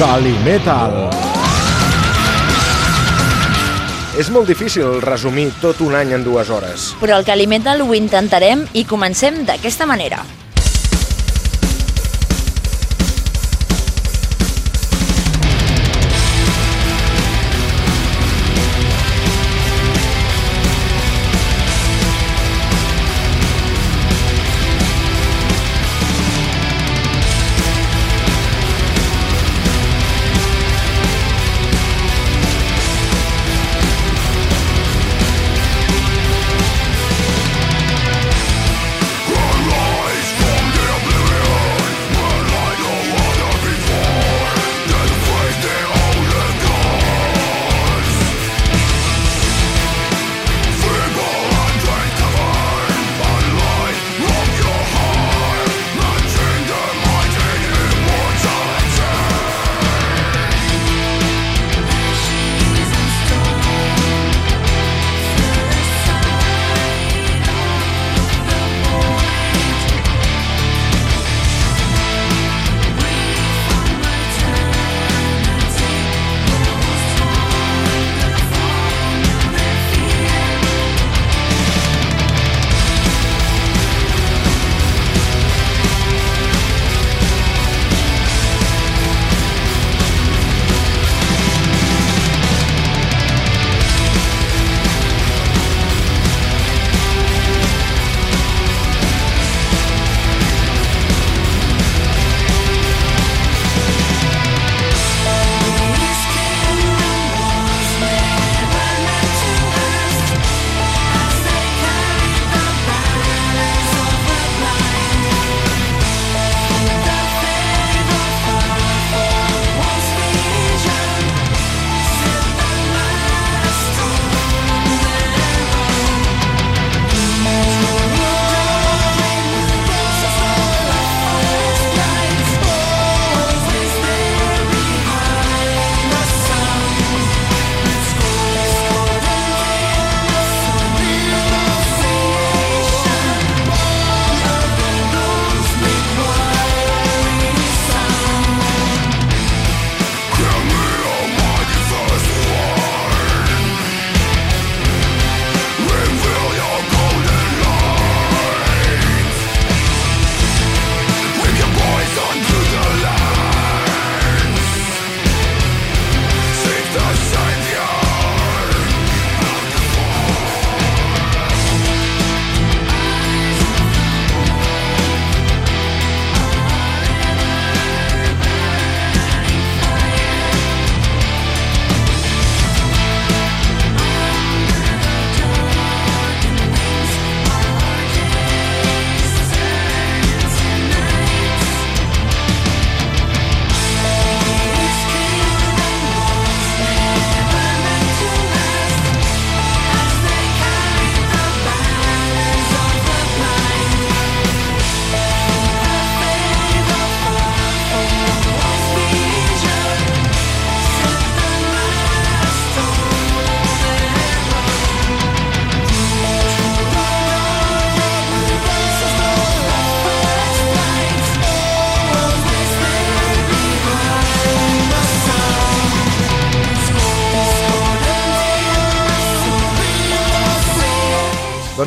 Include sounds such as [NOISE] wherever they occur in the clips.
Calimetal. És molt difícil resumir tot un any en dues hores. Però el Calimetal ho intentarem i comencem d'aquesta manera.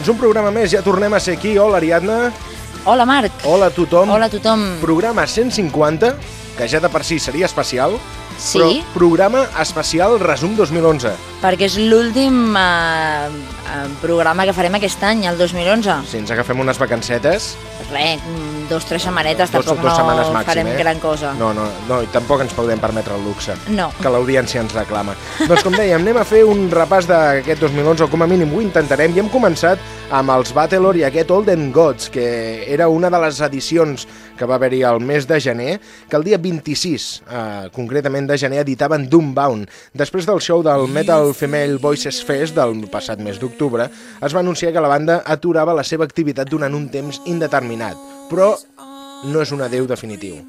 Doncs un programa més, ja tornem a ser aquí. Hola, Ariadna. Hola, Marc. Hola a tothom. Hola a tothom. Programa 150, que ja de per si seria especial. Sí. Però programa especial Resum 2011. Perquè és l'últim eh, eh, programa que farem aquest any, el 2011. Si ens agafem unes vacancetes... Res, dos, tres setmanetes, Dos, tampoc dos no màxim, farem eh? gran cosa. No, no, no, i tampoc ens podem permetre el luxe. No. Que l'audiència ens reclama. doncs com dèiem, anem a fer un repàs d'aquest 2011, o com a mínim ho intentarem, i hem començat amb els Battlelore i aquest Olden Gods, que era una de les edicions que va haver-hi al mes de gener, que el dia 26, eh, concretament de gener, editaven Doombound. Després del show del Metal Female Voices Fest del passat mes d'octubre, es va anunciar que la banda aturava la seva activitat durant un temps indeterminat, però no és un adeu definitiu.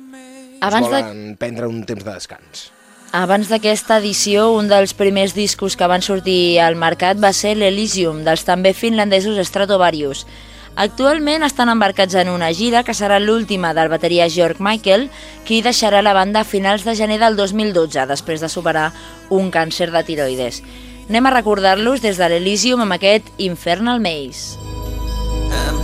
Abans es de- volen prendre un temps de descans. Abans d'aquesta edició, un dels primers discos que van sortir al mercat va ser l'Elysium, dels també finlandesos Stratovarius. Actualment estan embarcats en una gira que serà l'última del bateria George Michael, qui deixarà la banda a finals de gener del 2012, després de superar un càncer de tiroides. Anem a recordar-los des de l'Elysium amb aquest Infernal Maze. Doncs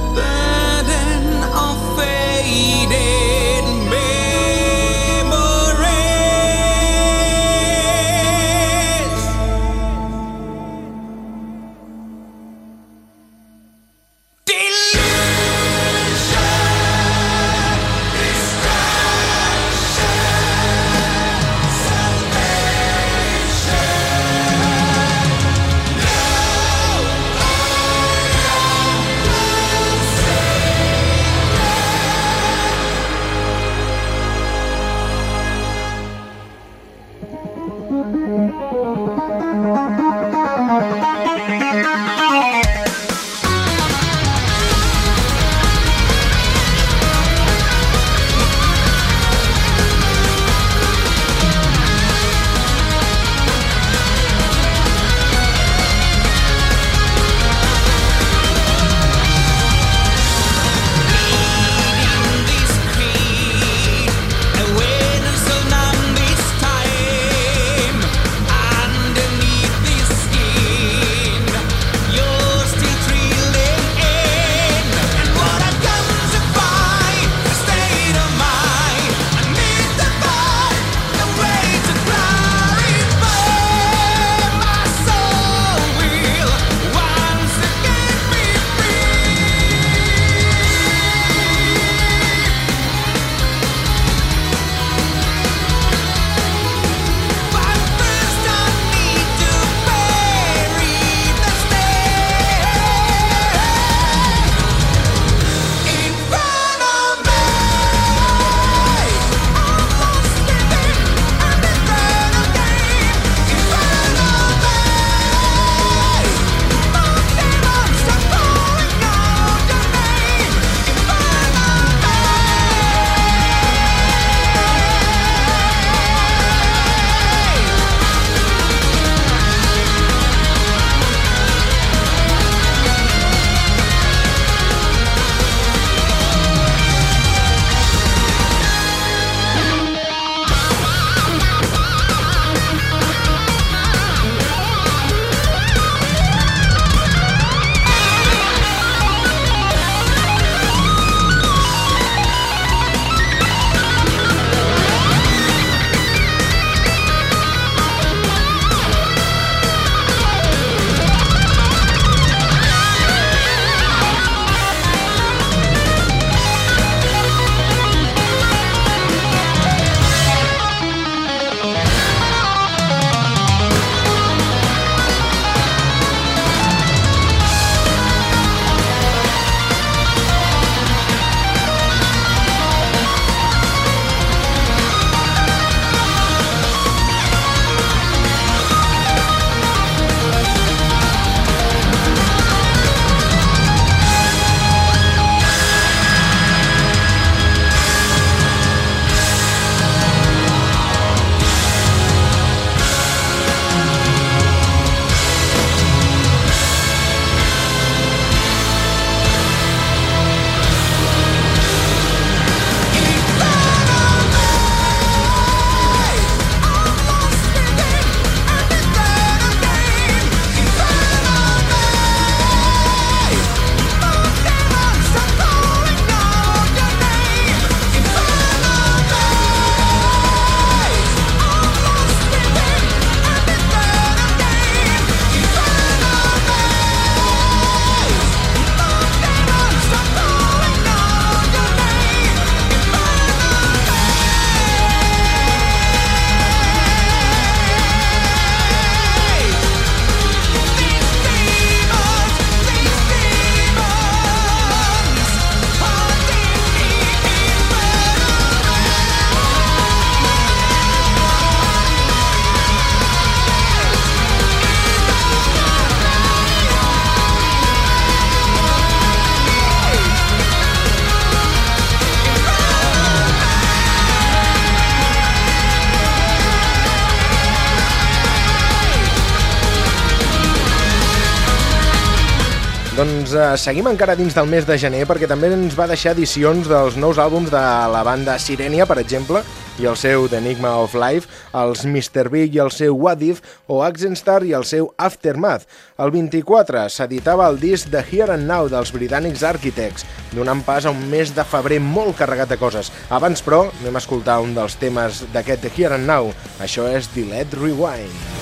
seguim encara dins del mes de gener perquè també ens va deixar edicions dels nous àlbums de la banda Sirenia, per exemple, i el seu The Enigma of Life, els Mr. Big i el seu What If, o Accent i el seu Aftermath. El 24 s'editava el disc The Here and Now dels britànics Architects, donant pas a un mes de febrer molt carregat de coses. Abans, però, anem a escoltar un dels temes d'aquest The Here and Now. Això és Let Rewind.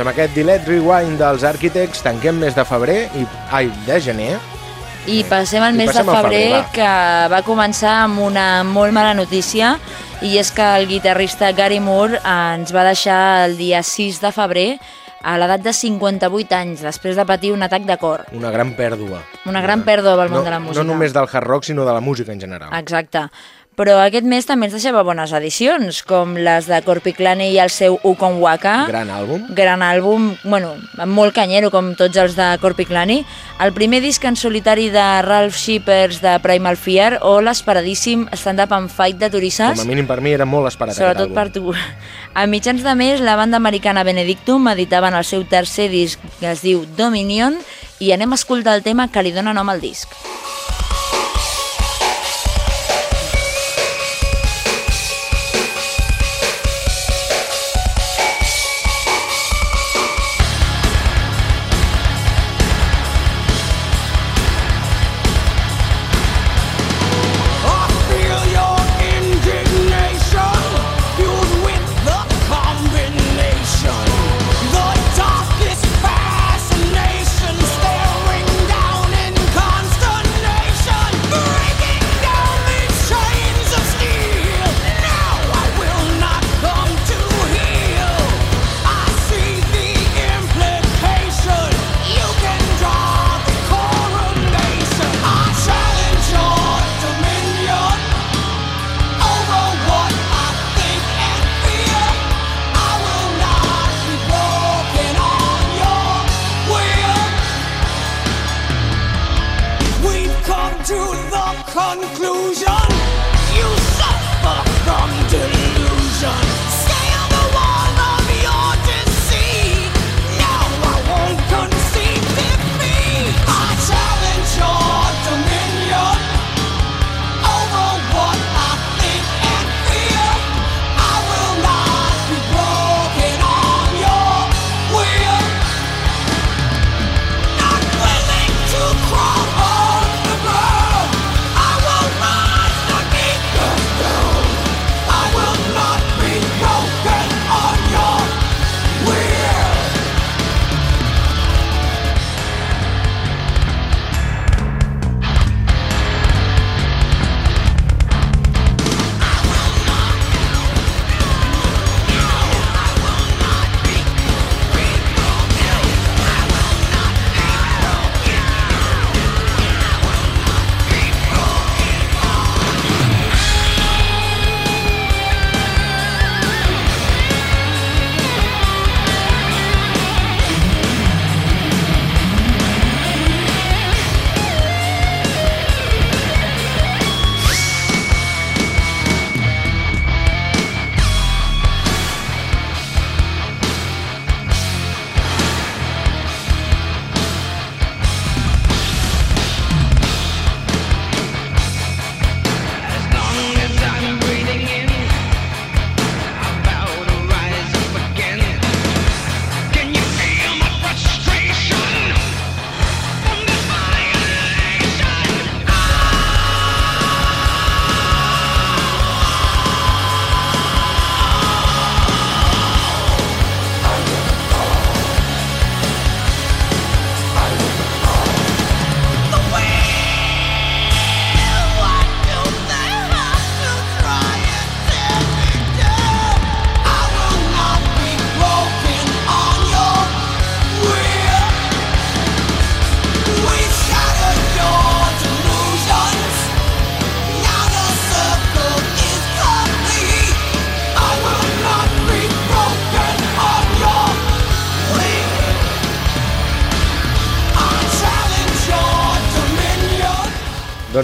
Amb aquest Dilet Rewind dels Architects tanquem mes de febrer i... Ai, de gener. I passem al mes de febrer, febrer que va començar amb una molt mala notícia i és que el guitarrista Gary Moore ens va deixar el dia 6 de febrer a l'edat de 58 anys, després de patir un atac de cor. Una gran pèrdua. Una gran pèrdua pel món no, de la música. No només del hard rock, sinó de la música en general. Exacte però aquest mes també ens deixava bones edicions, com les de Corpiclani i el seu Ukon Waka. Gran àlbum. Gran àlbum, bueno, molt canyero, com tots els de Corpiclani. El primer disc en solitari de Ralph Shippers de Primal Fear o l'esperadíssim Stand Up and Fight de Turisas. Com a mínim per mi era molt esperat Sobretot per tu. A mitjans de mes, la banda americana Benedictum editaven el seu tercer disc, que es diu Dominion, i anem a escoltar el tema que li dona nom al disc. Doncs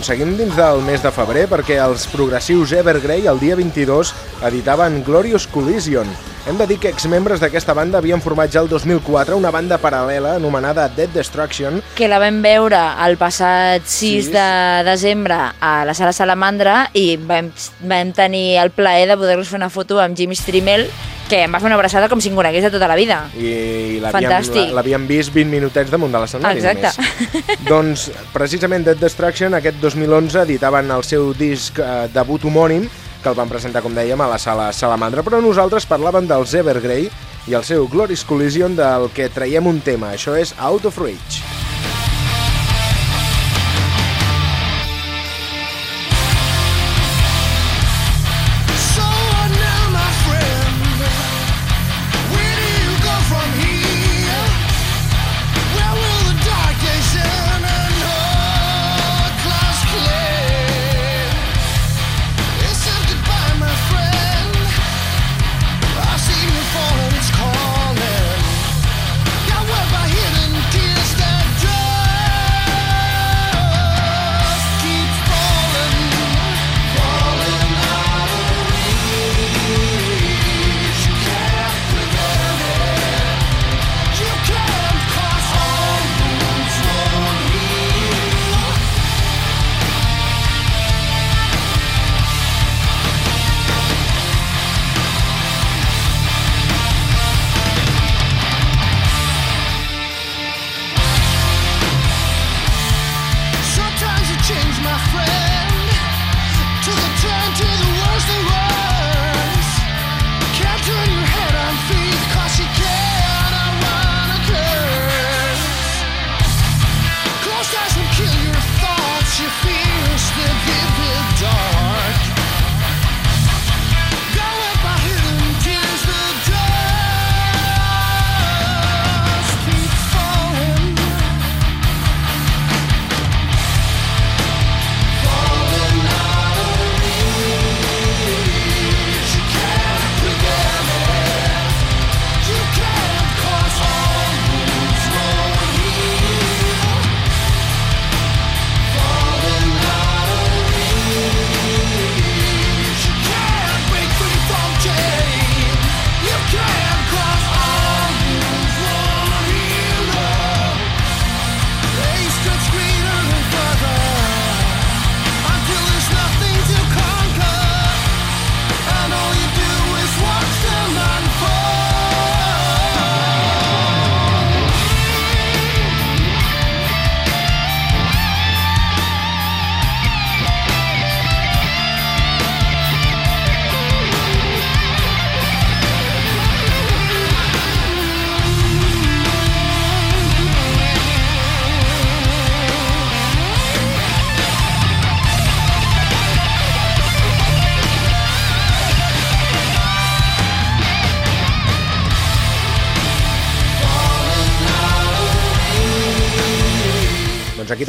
seguim dins del mes de febrer perquè els progressius Evergrey el dia 22 editaven Glorious Collision. Hem de dir que exmembres d'aquesta banda havien format ja el 2004 una banda paral·lela anomenada Dead Destruction. Que la vam veure el passat 6 de desembre a la sala Salamandra i vam, vam tenir el plaer de poder-nos fer una foto amb Jimmy Strimmel que em va fer una abraçada com si em conegués de tota la vida. I l'havíem vist 20 minutets damunt de l'escenari Exacte. només. doncs, precisament Dead Destruction, aquest 2011 editaven el seu disc eh, debut homònim, que el van presentar, com dèiem, a la sala Salamandra, però nosaltres parlàvem dels Evergrey i el seu Glorious Collision del que traiem un tema. Això és Out of Reach.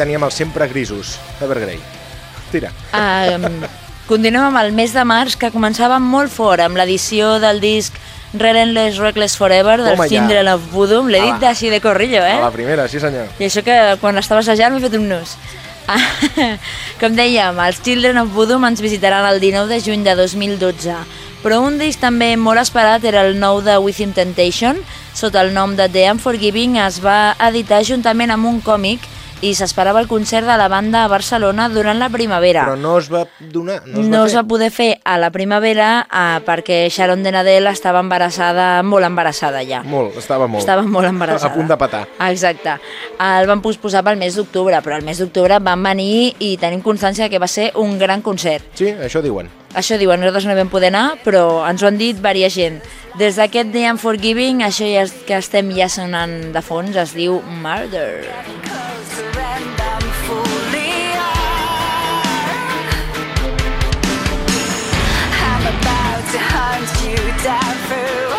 Teníem els sempre grisos, Evergrey. Tira. Um, continuem amb el mes de març, que començava molt fort, amb l'edició del disc Relentless Reckless Forever, del ja. Children of Voodoo. L'he dit d'així de corrillo, eh? A la primera, sí senyor. I això que quan l'estava assajant m'he fet un nus. Ah, [LAUGHS] Com dèiem, els Children of Voodoo ens visitaran el 19 de juny de 2012, però un disc també molt esperat era el nou de Within Temptation, sota el nom de The Unforgiving es va editar juntament amb un còmic i s'esperava el concert de la banda a Barcelona durant la primavera. Però no es va donar, no es no va es va poder fer a la primavera eh, perquè Sharon Denadel estava embarassada, molt embarassada ja. Molt, estava molt. Estava molt embarassada. [LAUGHS] A punt de petar. Exacte. El van posposar pel mes d'octubre, però el mes d'octubre van venir i tenim constància que va ser un gran concert. Sí, això diuen. Això diuen, nosaltres no vam poder anar, però ens ho han dit varia gent. Des d'aquest The Unforgiving, això ja que estem ja sonant de fons, es diu Murder. I'm Die for.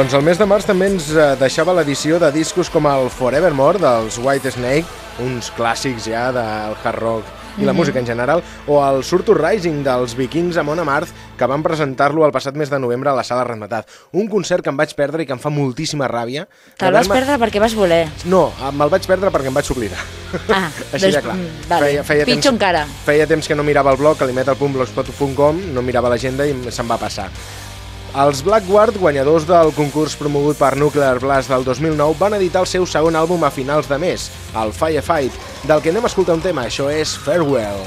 Doncs el mes de març també ens eh, deixava l'edició de discos com el Forevermore dels White Snake, uns clàssics ja del hard rock i la música en general, o el Surtur Rising dels Vikings a Mont Amarth, que van presentar-lo el passat mes de novembre a la sala Ratmetat. Un concert que em vaig perdre i que em fa moltíssima ràbia. Te'l vas perdre perquè vas voler. No, me'l vaig perdre perquè em vaig oblidar. Ah, [LAUGHS] Així doncs, de clar. mm, vale. Pitjor temps, encara. Feia temps que no mirava el blog, alimetal.blogspot.com, no mirava l'agenda i se'm va passar. Els Blackguard, guanyadors del concurs promogut per Nuclear Blast del 2009, van editar el seu segon àlbum a finals de mes, el Firefight, del que anem a escoltar un tema, això és Farewell.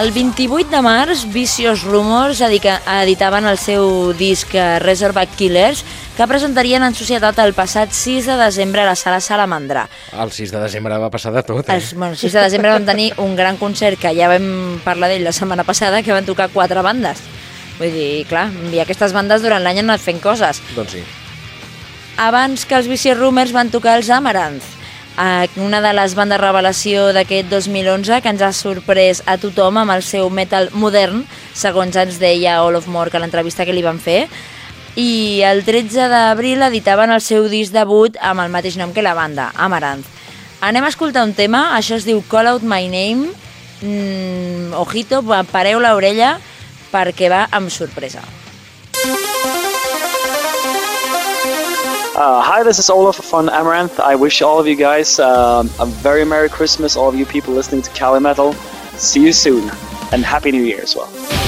El 28 de març, Vicious Rumors editaven el seu disc eh, Reservoir Killers, que presentarien en societat el passat 6 de desembre a la sala Salamandra. El 6 de desembre va passar de tot, eh? El, bueno, el 6 de desembre vam tenir un gran concert que ja vam parlar d'ell la setmana passada, que van tocar quatre bandes. Vull dir, clar, i aquestes bandes durant l'any han anat fent coses. Doncs sí. Abans que els Vicious Rumors van tocar els Amaranth, una de les bandes revelació d'aquest 2011 que ens ha sorprès a tothom amb el seu metal modern, segons ens deia Olof Mork a l'entrevista que li van fer, i el 13 d'abril editaven el seu disc debut amb el mateix nom que la banda, Amaranth. Anem a escoltar un tema, això es diu Call Out My Name, mm, ojito, pareu l'orella perquè va amb sorpresa. Uh, hi, this is Olaf from Amaranth. I wish all of you guys um a very Merry Christmas, all of you people listening to Cali Metal. See you soon, and Happy New Year as well.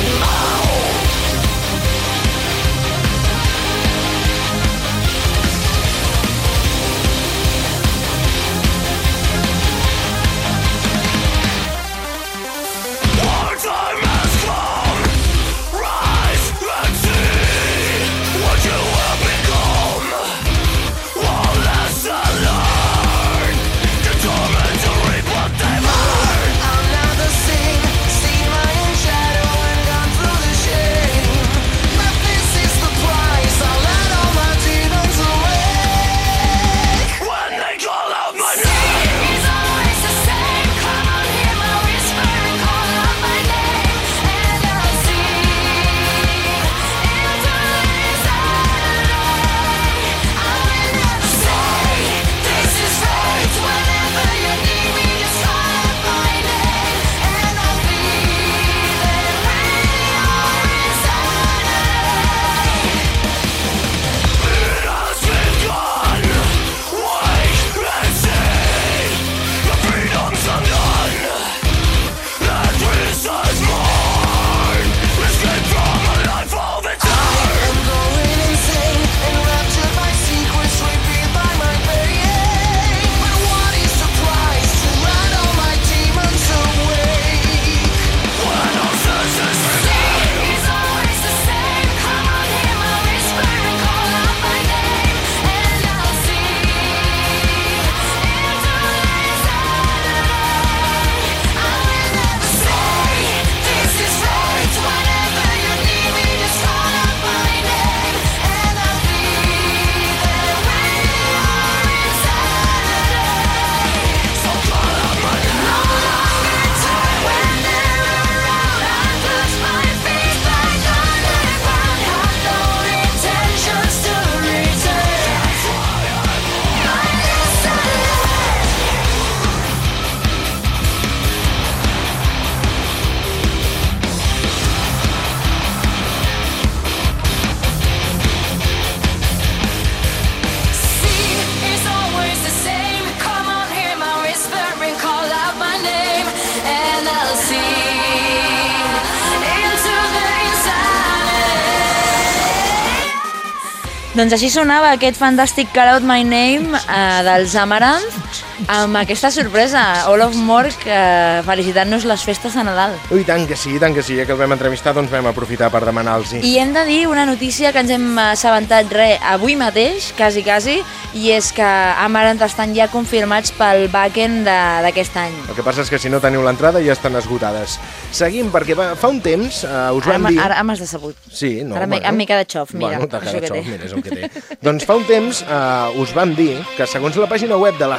Doncs així sonava aquest fantàstic Call Out My Name eh, dels Amaranth amb aquesta sorpresa, Olof Mork eh, felicitant-nos les festes de Nadal. Ui, tant que sí, tant que sí, ja que el vam entrevistar, doncs vam aprofitar per demanar-los. I hem de dir una notícia que ens hem assabentat re avui mateix, quasi quasi, i és que Amaranth estan ja confirmats pel backend de- d'aquest any. El que passa és que si no teniu l'entrada ja estan esgotades. Seguim, perquè va, fa un temps uh, us Ara, vam m'ha- dir... ara m'has decebut. Sí, no, Ara m'he- bueno. m'he quedat xof, mira, Bueno, t'ha quedat que xof, mira, és el que té. doncs fa un temps uh, us vam dir que segons la pàgina web de la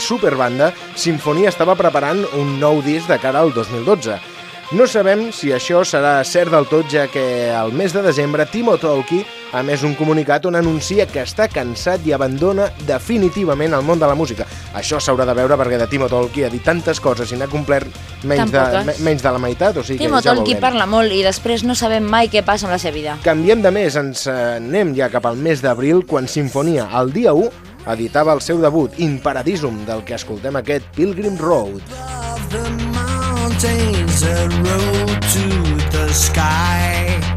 superbanda, Sinfonia estava preparant un nou disc de cara al 2012. No sabem si això serà cert del tot, ja que al mes de desembre Timo Tolki ha més un comunicat on anuncia que està cansat i abandona definitivament el món de la música. Això s'haurà de veure perquè de Timo Tolki ha dit tantes coses i n'ha complert menys de, menys de la meitat, o sigui Timo que ja Tolki parla molt i després no sabem mai què passa amb la seva vida. Canviem de mes, ens anem ja cap al mes d'abril, quan Sinfonia, el dia 1, editava el seu debut, In Paradisum, del que escoltem aquest Pilgrim Road. Of the mountains, a road to the sky.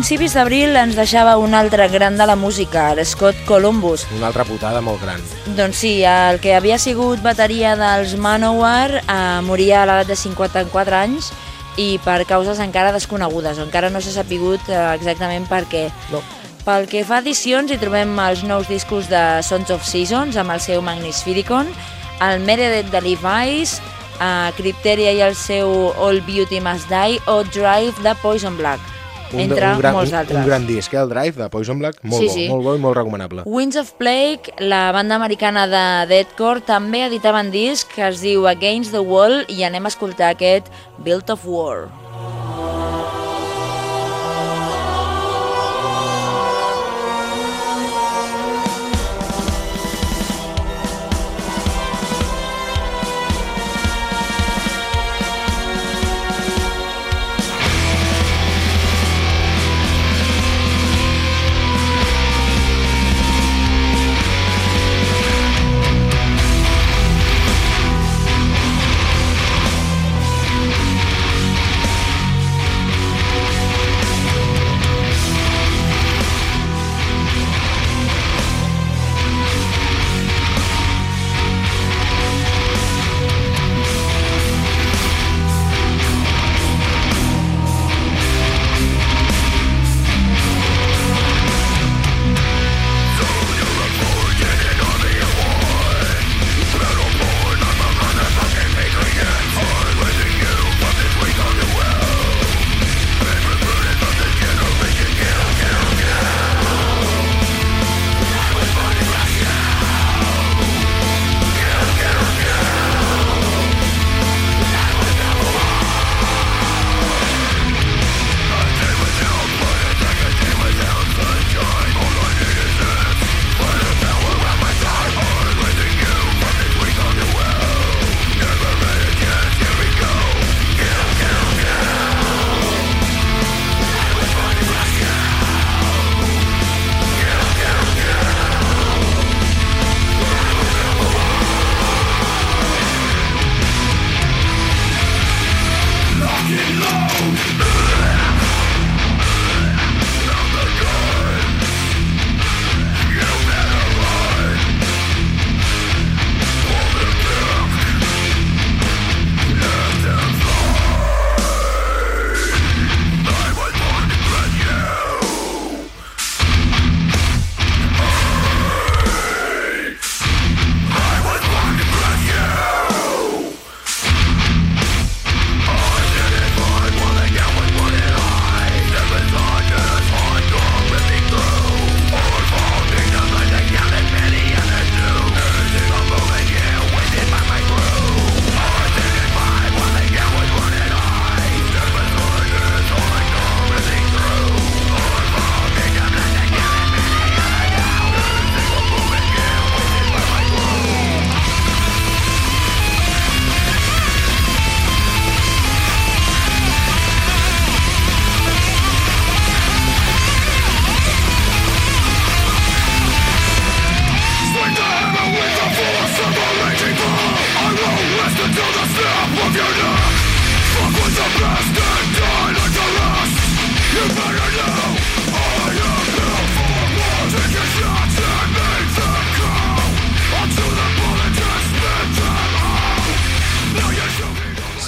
Principis d'abril ens deixava un altre gran de la música, el Scott Columbus. Una altra putada molt gran. Doncs sí, el que havia sigut bateria dels Manowar eh, moria a l'edat de 54 anys i per causes encara desconegudes, encara no s'ha sapigut eh, exactament per què. No. Pel que fa a edicions, hi trobem els nous discos de Sons of Seasons amb el seu Magnificon, el Meredith de Levi's, eh, Crypteria i el seu All Beauty Must Die o Drive de Poison Black, entre gran, molts un, altres. un gran disc, eh, el Drive de Poison Black, molt Sí, bo, sí. molt bo i molt recomanable. Winds of Plague, la banda americana de deathcore, també editaven disc que es diu Against the Wall i anem a escoltar aquest Built of War.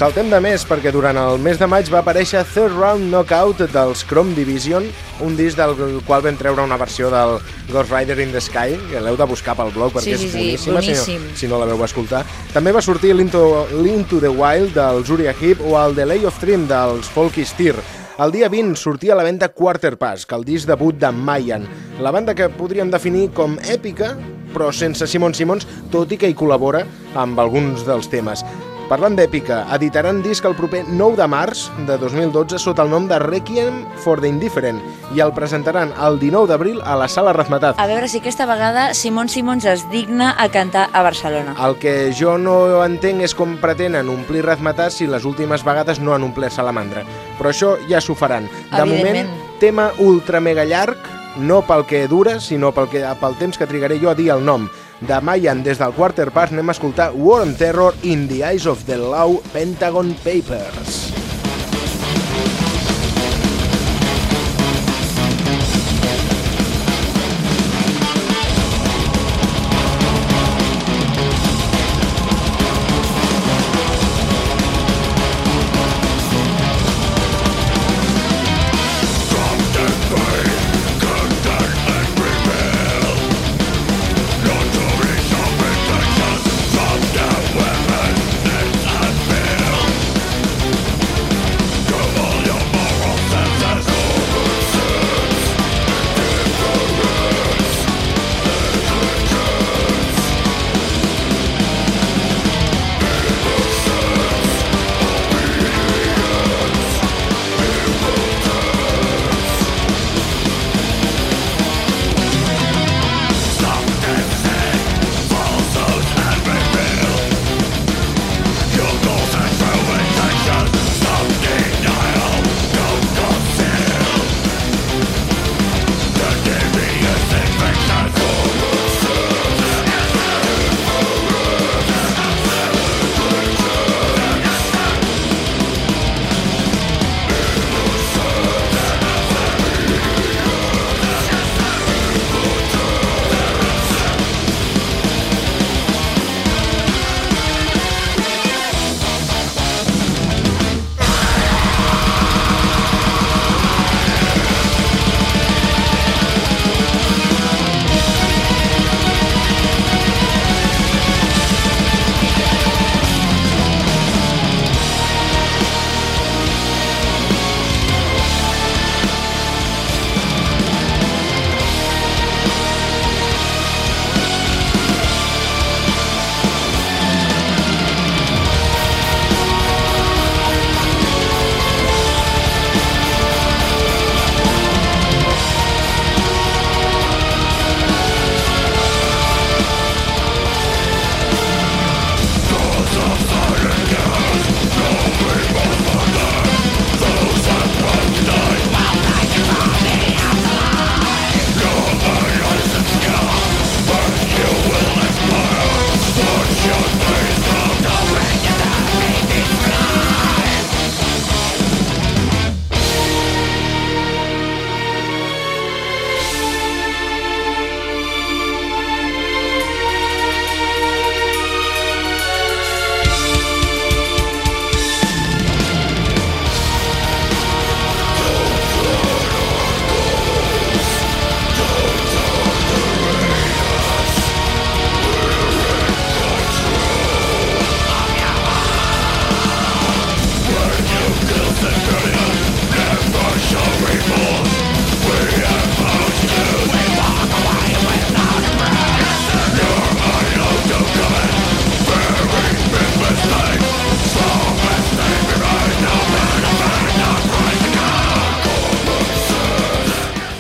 Saltem de més perquè durant el mes de maig va aparèixer Third Round Knockout dels Chrome Division, un disc del qual vam treure una versió del Ghost Rider in the Sky, que l'heu de buscar pel blog perquè Sí, és sí, boníssima boníssim. Si, no, si no la veu escoltar. També va sortir l'Into the Wild dels Uriah Heep o el The Lay of Trim dels Folky Steer. El dia 20 sortia a la venda Quarter Pass, que el disc debut de Mayan, la banda que podríem definir com èpica, però sense Simon Simons, tot i que hi col·labora amb alguns dels temes. Parlant d'èpica, editaran disc el proper 9 de març de 2012 sota el nom de Requiem for the Indifferent i el presentaran el 19 d'abril a la Sala Razmetat. A veure si aquesta vegada Simon Simons es digna a cantar a Barcelona. El que jo no entenc és com pretenen omplir Razmetat si les últimes vegades no han omplert Salamandra. Però això ja s'ho faran. De moment, tema ultra mega llarg, no pel que dura, sinó pel, que, pel temps que trigaré jo a dir el nom. De Mayan, des del Quarter Pass, anem a escoltar War and Terror in the Eyes of the Law Pentagon Papers.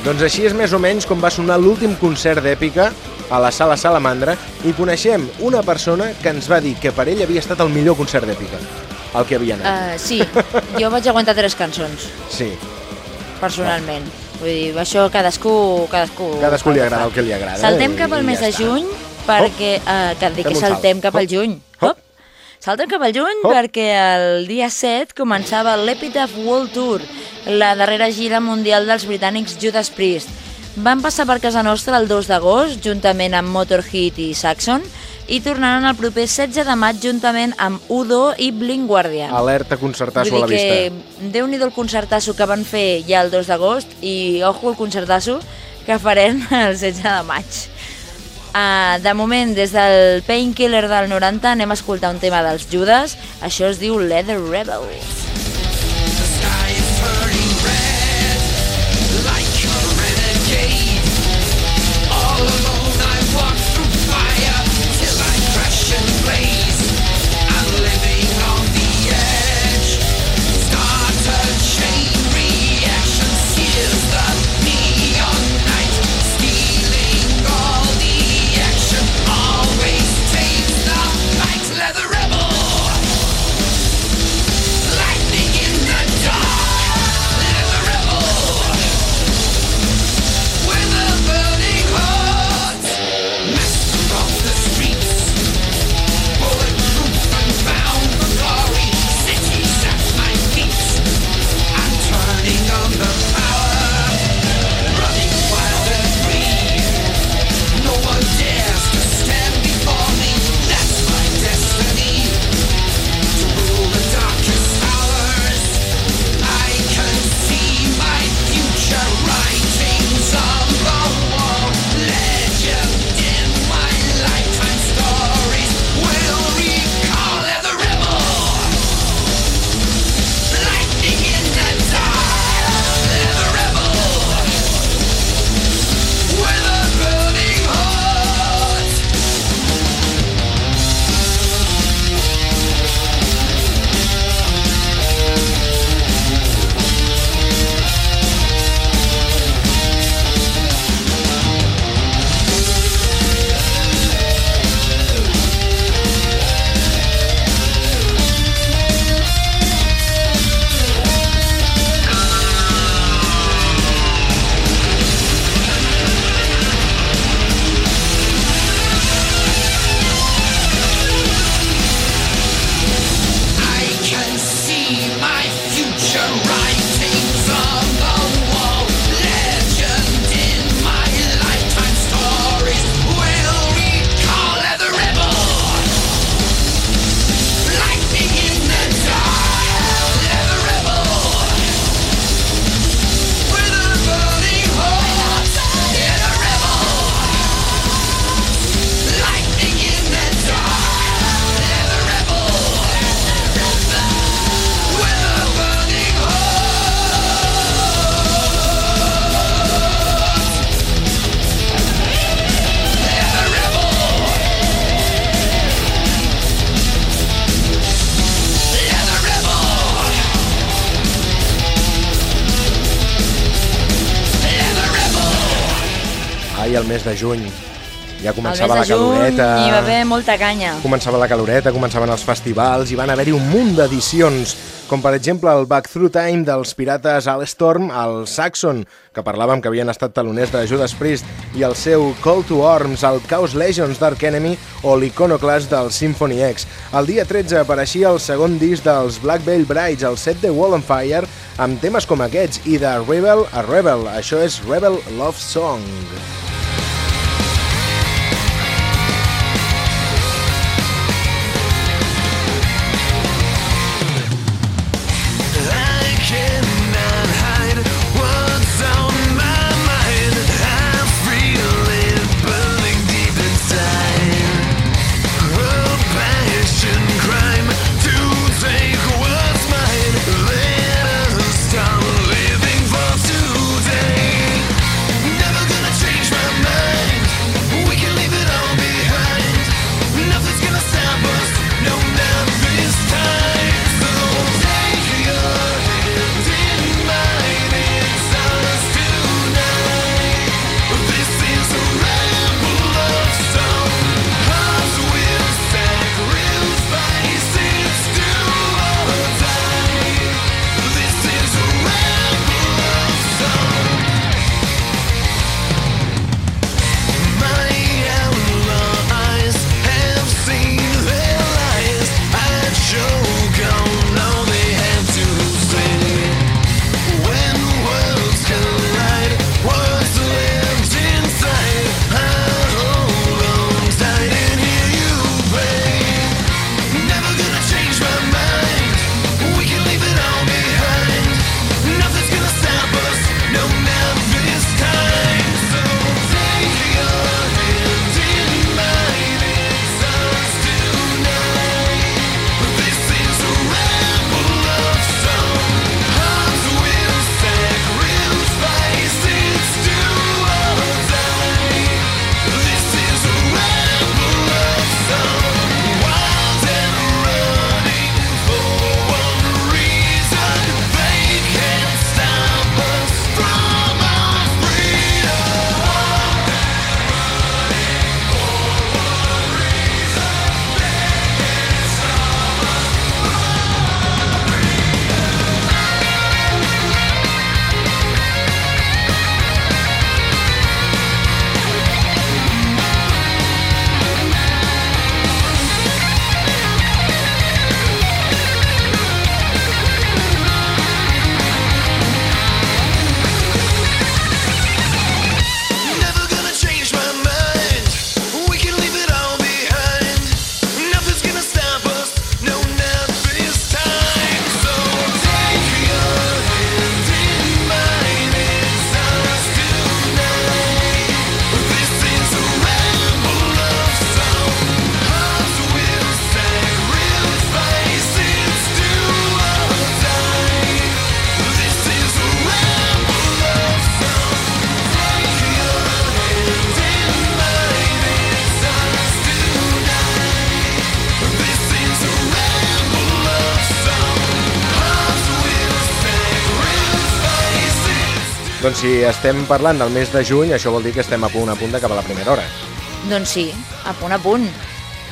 Doncs així és més o menys com va sonar l'últim concert d'Èpica a la Sala Salamandra i coneixem una persona que ens va dir que per ell havia estat el millor concert d'Èpica, el que havia anat. Uh, sí, jo vaig aguantar tres cançons, Sí, personalment. Vull dir, això cadascú... Cadascú, cadascú li agrada el que li agrada. Saltem cap al mes ja de està. juny perquè... Uh, que que saltem cap al juny. Hop. Saltem cap al juny Hop. perquè el dia 7 començava l'Epitaph World Tour, la darrera gira mundial dels britànics Judas Priest. Van passar per casa nostra el 2 d'agost, juntament amb Motorhead i Saxon, i tornaran el proper 16 de maig juntament amb Udo i Blink Guardian. Alerta concertasso a la vista. que déu-n'hi-do el concertasso que van fer ja el 2 d'agost i ojo el concertasso que farem [LAUGHS] el 16 de maig. Uh, de moment, des del Painkiller del 90 anem a escoltar un tema dels Judas, això es diu Leather Rebel. El mes de juny. Ja començava la juny caloreta. hi va haver molta canya. Començava la caloreta, començaven els festivals i van haver-hi un munt d'edicions, com per exemple el Back Through Time dels pirates Al Storm, el Saxon, que parlàvem que havien estat taloners de Judas Priest, i el seu Call to Arms, el Chaos Legends Dark Enemy o l'Iconoclast del Symphony X. El dia 13 apareixia el segon disc dels Black Veil Brides, el set de Wall on Fire, amb temes com aquests, i de Rebel a Rebel. Això és Rebel Love Song. I Doncs si estem parlant del mes de juny, això vol dir que estem a punt a punt d'acabar la primera hora. Doncs sí, a punt a punt.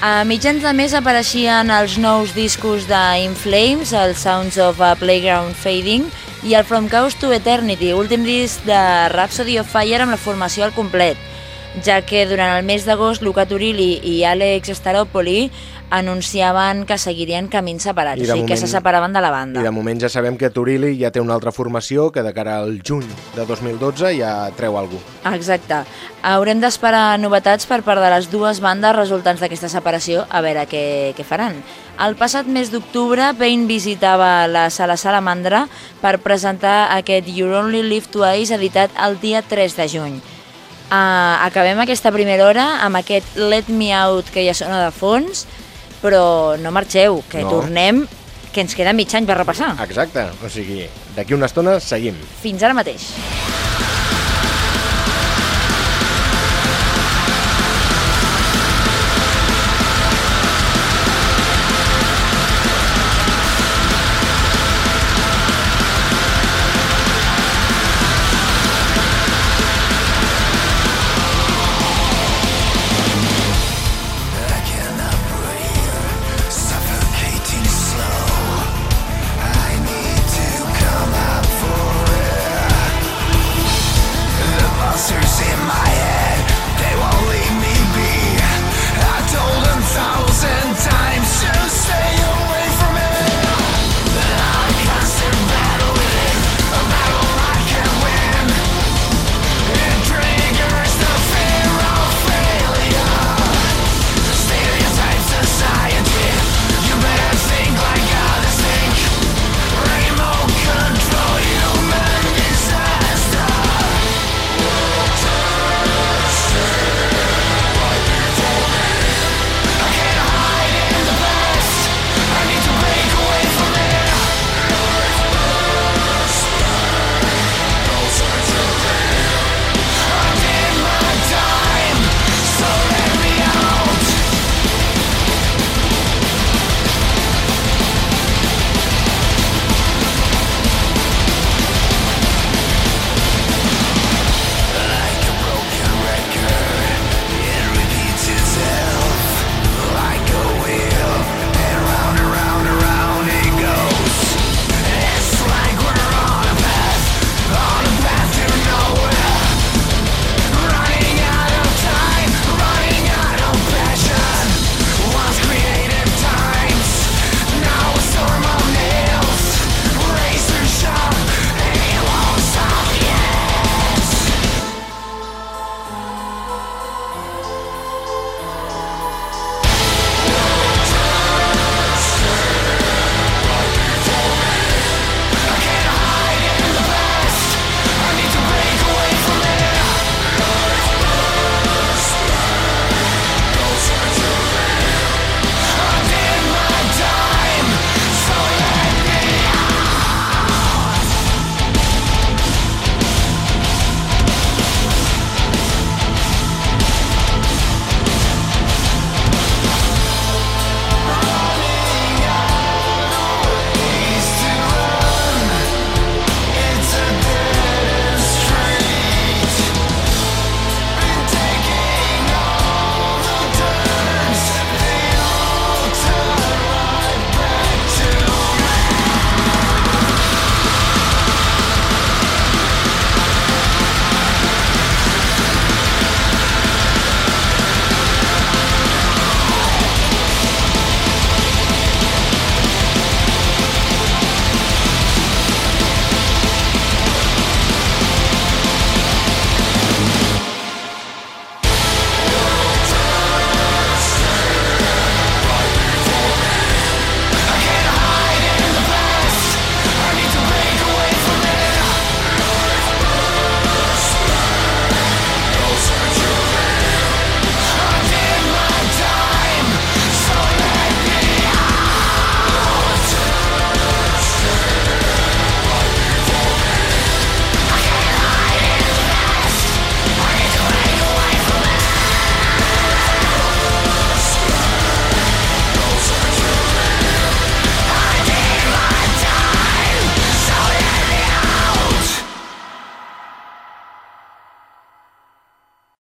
A mitjans de mes apareixien els nous discos de In Flames, el Sounds of a Playground Fading i el From Chaos to Eternity, últim disc de Rhapsody of Fire amb la formació al complet, ja que durant el mes d'agost Luca Turilli i Alex Staropoli anunciaven que seguirien camins separats, I o sigui que moment- se separaven de la banda. I de moment ja sabem que Turilli ja té una altra formació que de cara al juny de 2012 ja treu cosa. Exacte. Haurem d'esperar novetats per part de les dues bandes resultants d'aquesta separació, a veure què, què faran. El passat mes d'octubre, Payne visitava la Sala Salamandra per presentar aquest You Only Live Twice, editat el dia 3 de juny. Uh, acabem aquesta primera hora amb aquest Let Me Out que ja sona de fons, però no marxeu, que No. tornem, que ens queda mig any per repassar. Exacte, o sigui, d'aquí una estona seguim. Fins ara mateix.